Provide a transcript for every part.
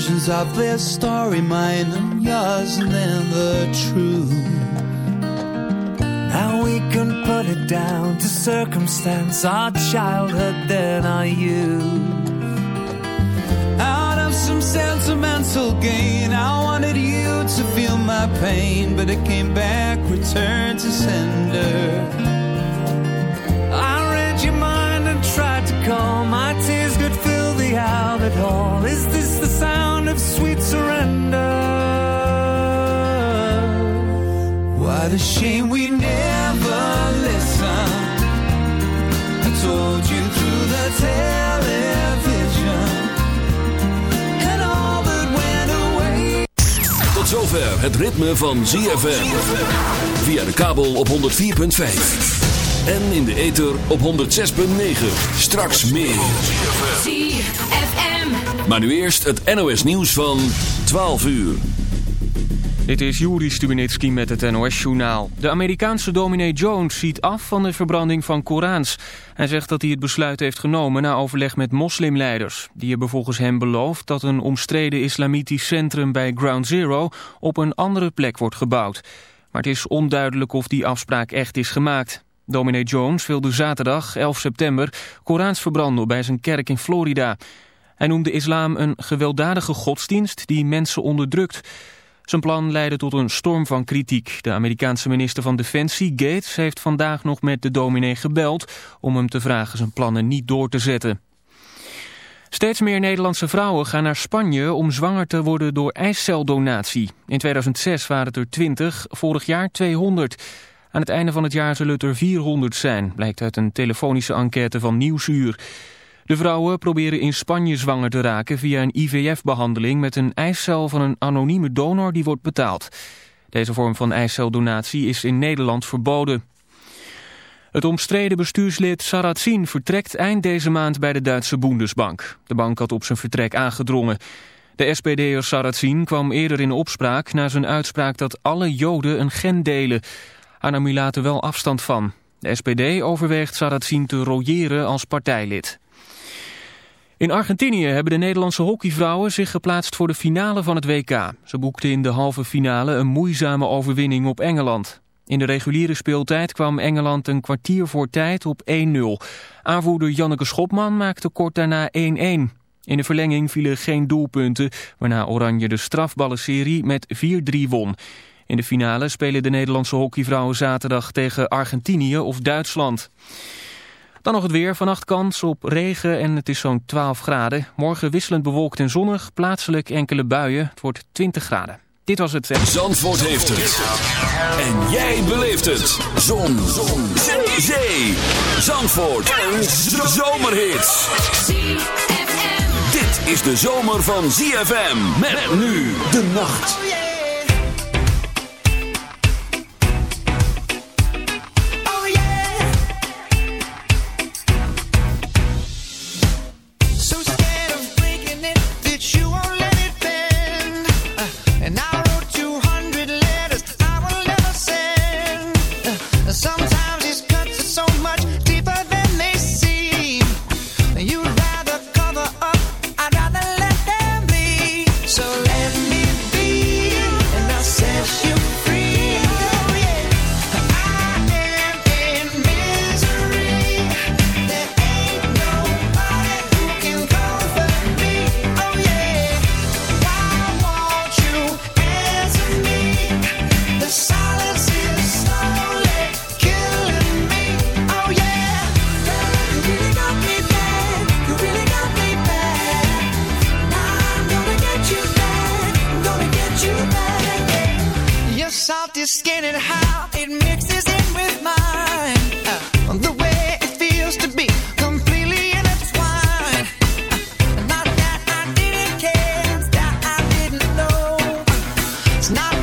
Versions of this story mine and yours, and then the truth. Now we can put it down to circumstance, our childhood, then our youth. Out of some sentimental gain, I wanted you to feel my pain, but it came back, returned to sender. I read your mind and tried to calm my tears could fill the outlet hall. Is this the sound of sweet surrender? What a shame we never listened. I told you through the television, and all that went away. Tot zover het ritme van ZFM. Via de kabel op 104.5. En in de ether op 106.9. Straks meer. ZFM. Maar nu eerst het NOS nieuws van 12 uur. Dit is Juri Stubenitski met het NOS-journaal. De Amerikaanse dominee Jones ziet af van de verbranding van Korans. Hij zegt dat hij het besluit heeft genomen na overleg met moslimleiders. Die hebben volgens hem beloofd dat een omstreden islamitisch centrum bij Ground Zero op een andere plek wordt gebouwd. Maar het is onduidelijk of die afspraak echt is gemaakt. Dominee Jones wilde zaterdag, 11 september, Korans verbranden bij zijn kerk in Florida. Hij noemde islam een gewelddadige godsdienst die mensen onderdrukt. Zijn plan leidde tot een storm van kritiek. De Amerikaanse minister van Defensie, Gates, heeft vandaag nog met de dominee gebeld... om hem te vragen zijn plannen niet door te zetten. Steeds meer Nederlandse vrouwen gaan naar Spanje om zwanger te worden door ijsceldonatie. In 2006 waren het er 20, vorig jaar 200. Aan het einde van het jaar zullen het er 400 zijn, blijkt uit een telefonische enquête van Nieuwsuur. De vrouwen proberen in Spanje zwanger te raken via een IVF-behandeling met een eicel van een anonieme donor die wordt betaald. Deze vorm van eiceldonatie is in Nederland verboden. Het omstreden bestuurslid Sarrazin vertrekt eind deze maand bij de Duitse Bundesbank. De bank had op zijn vertrek aangedrongen. De SPD'er Sarrazin kwam eerder in opspraak na zijn uitspraak dat alle Joden een gen delen. Hij nam later wel afstand van. De SPD overweegt Sarrazin te royeren als partijlid. In Argentinië hebben de Nederlandse hockeyvrouwen zich geplaatst voor de finale van het WK. Ze boekten in de halve finale een moeizame overwinning op Engeland. In de reguliere speeltijd kwam Engeland een kwartier voor tijd op 1-0. Aanvoerder Janneke Schopman maakte kort daarna 1-1. In de verlenging vielen geen doelpunten, waarna Oranje de strafballenserie met 4-3 won. In de finale spelen de Nederlandse hockeyvrouwen zaterdag tegen Argentinië of Duitsland. Dan nog het weer. Vannacht kans op regen en het is zo'n 12 graden. Morgen wisselend bewolkt en zonnig. Plaatselijk enkele buien. Het wordt 20 graden. Dit was het. Zandvoort heeft het. En jij beleeft het. Zon. Zon. Zee. Zee. Zandvoort. Een zomerhit. ZFM. Dit is de zomer van ZFM. Met nu de nacht. Not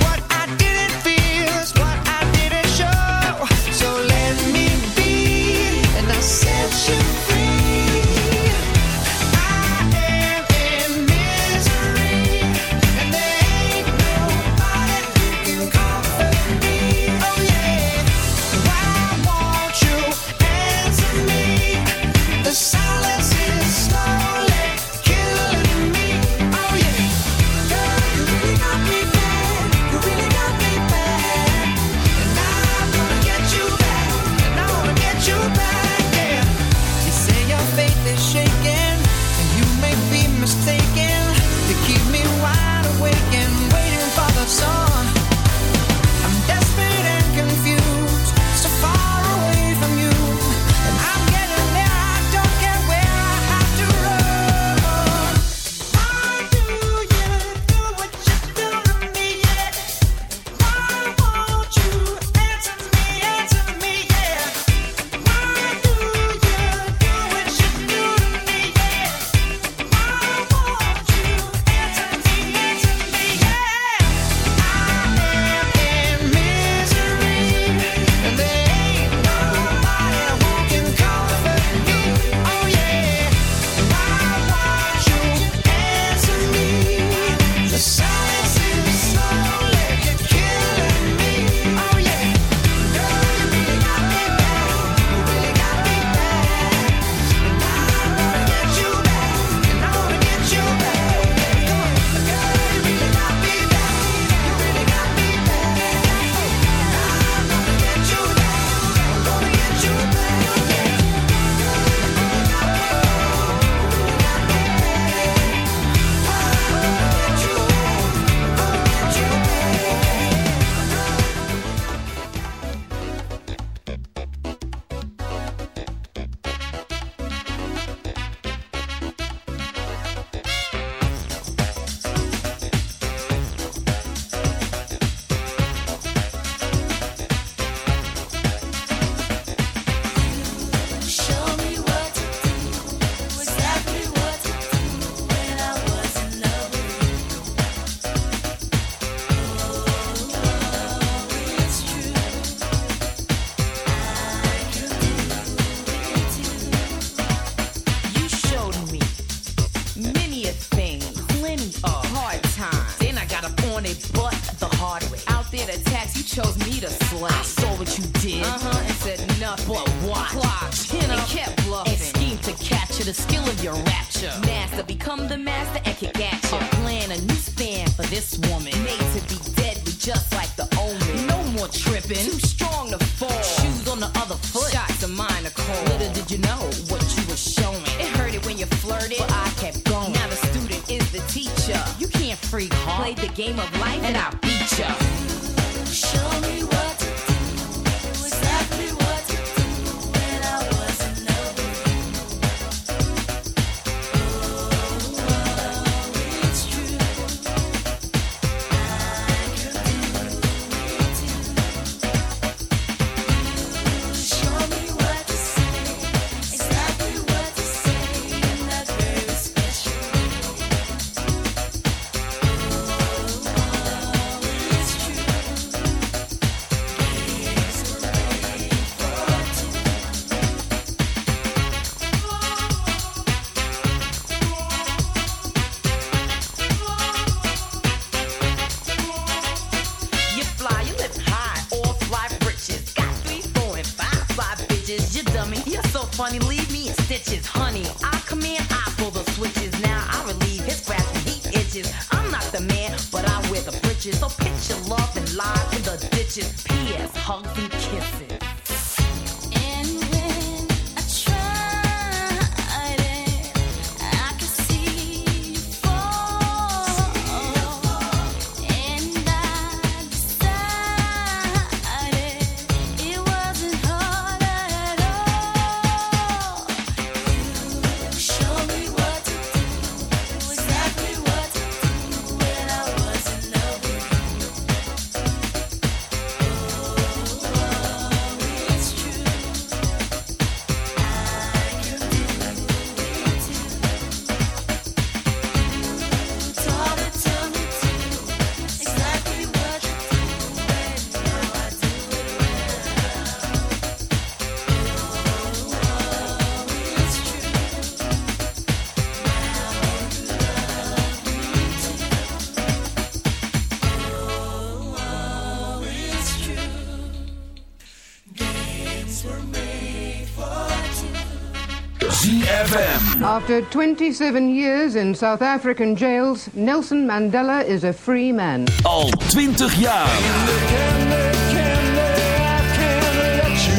After 27 years in South African jails, Nelson Mandela is a free man. Al 20 jaar.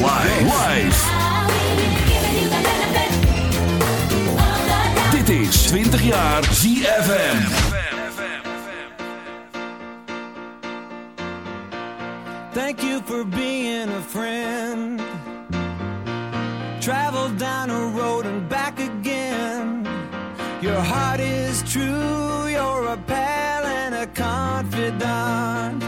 Live. Live. Dit is 20 jaar ZFM. Thank you for being a friend. Travel down a road your heart is true, you're a pal and a confidant.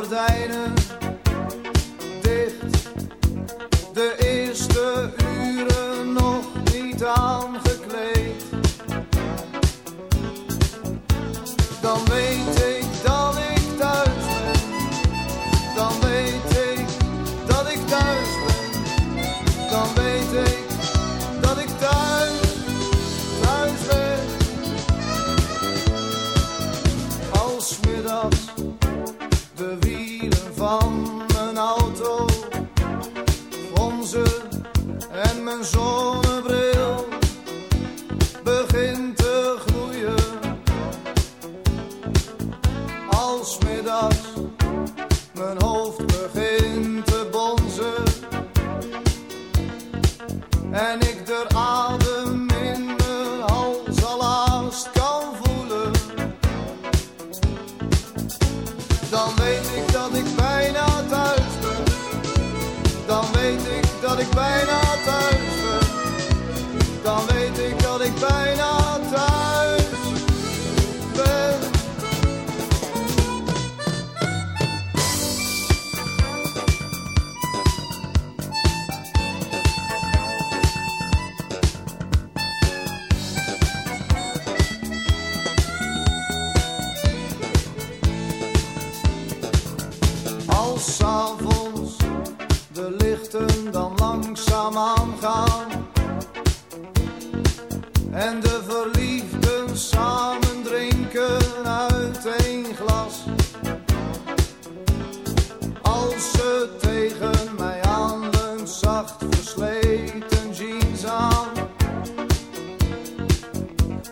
Dordeira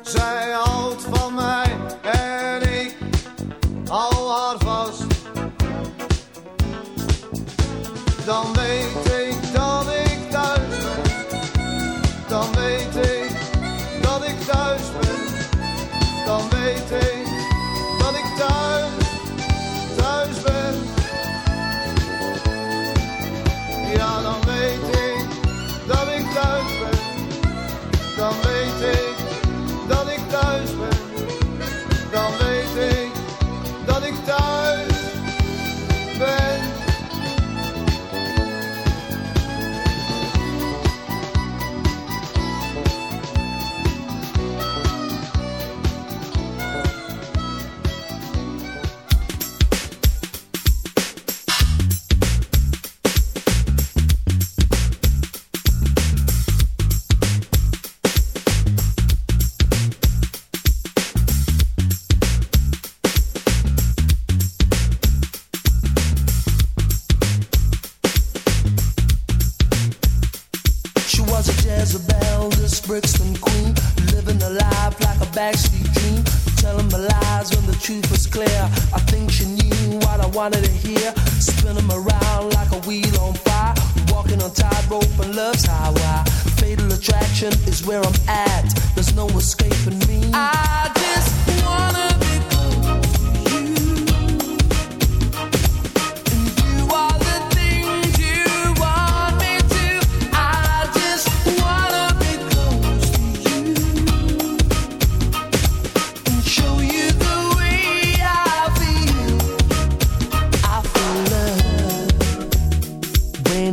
say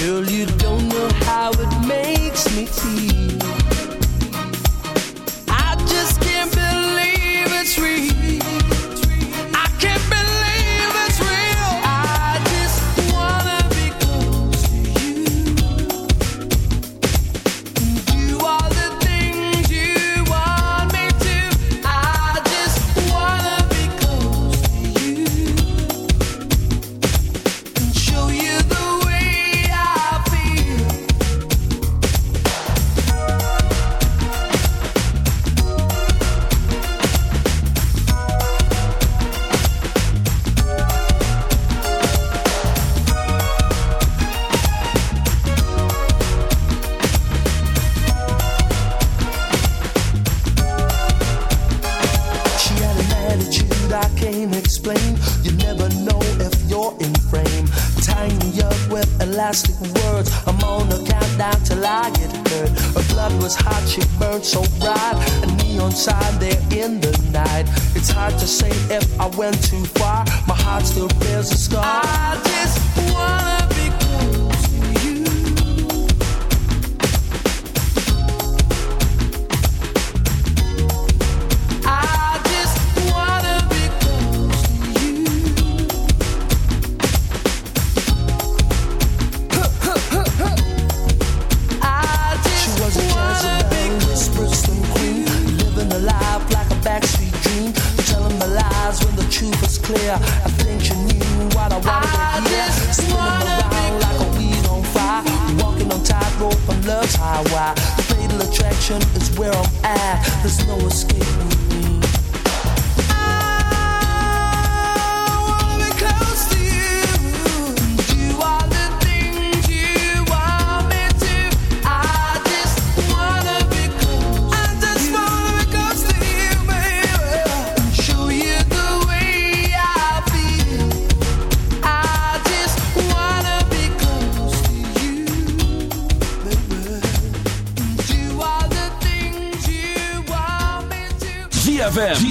Girl, you don't know how it makes me feel.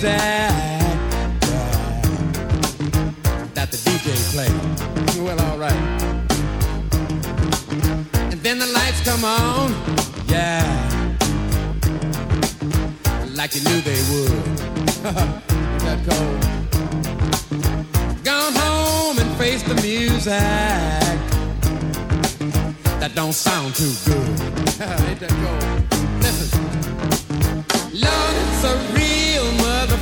that the DJ played. Well, all right. And then the lights come on, yeah, like you knew they would. that. Gone home and face the music that don't sound too good. Ain't that? Listen, Lord, it's a real